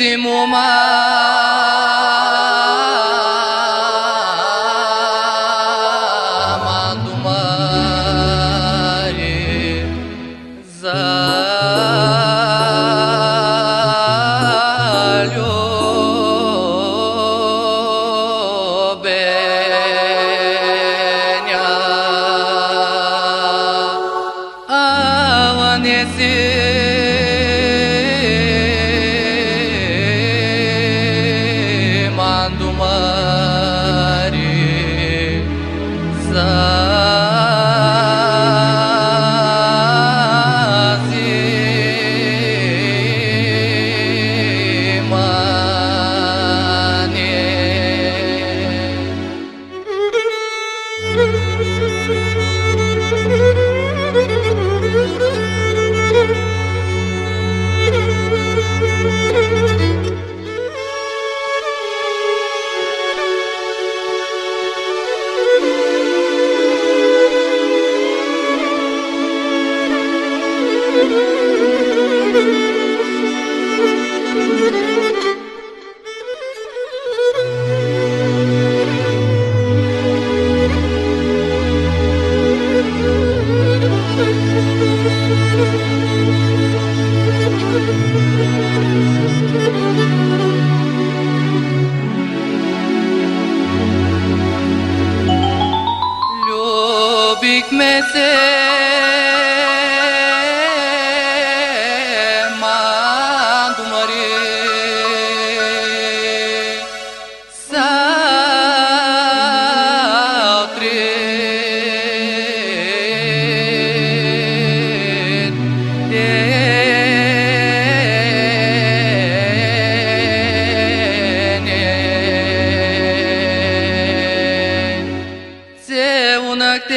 اسمما Sarah. Lubik mesel Υπότιτλοι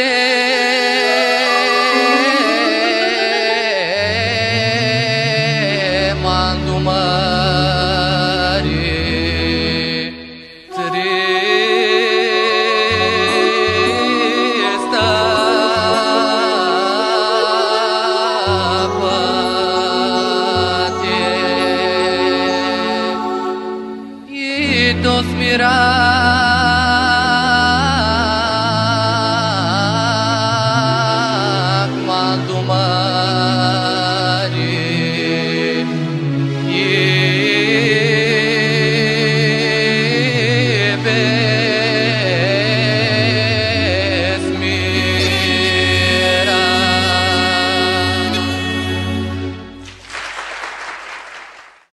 AUTHORWAVE